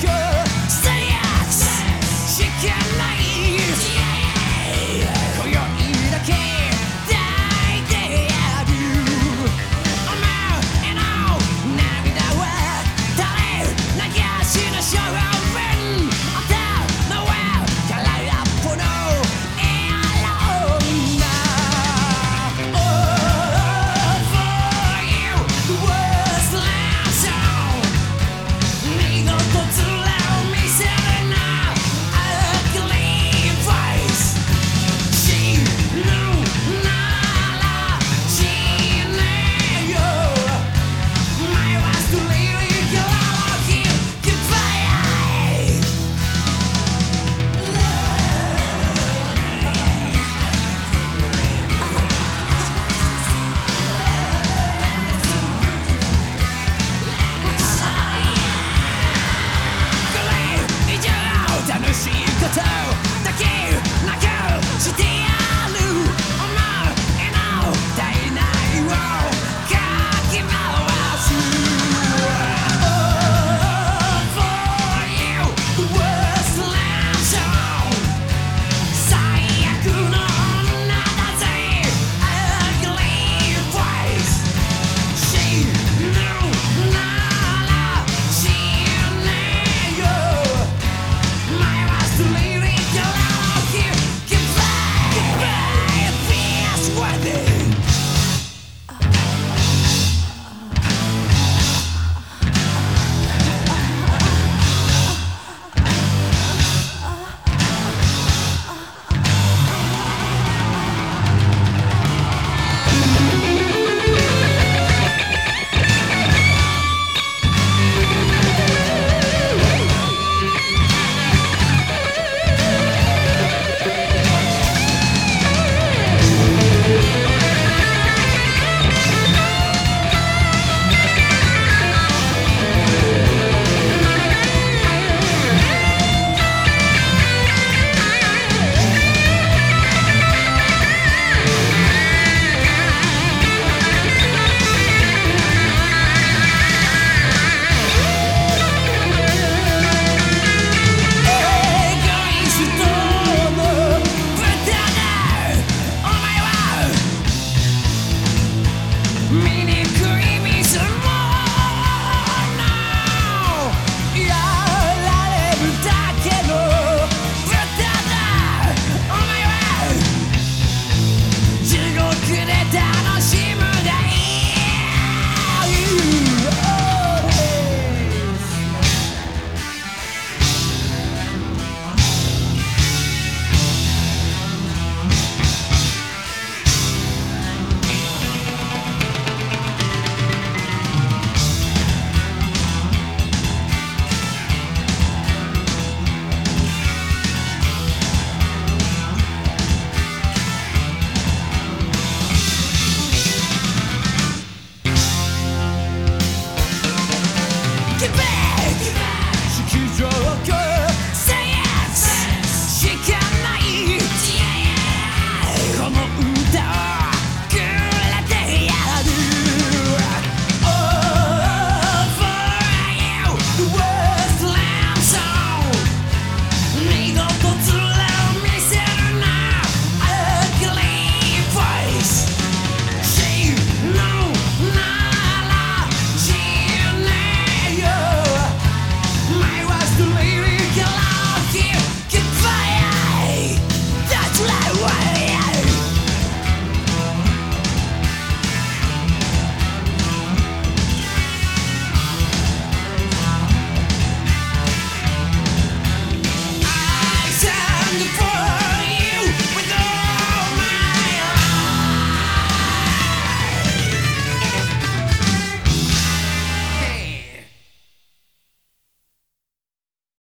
Joker, Zodiacs, she can